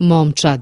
momčad.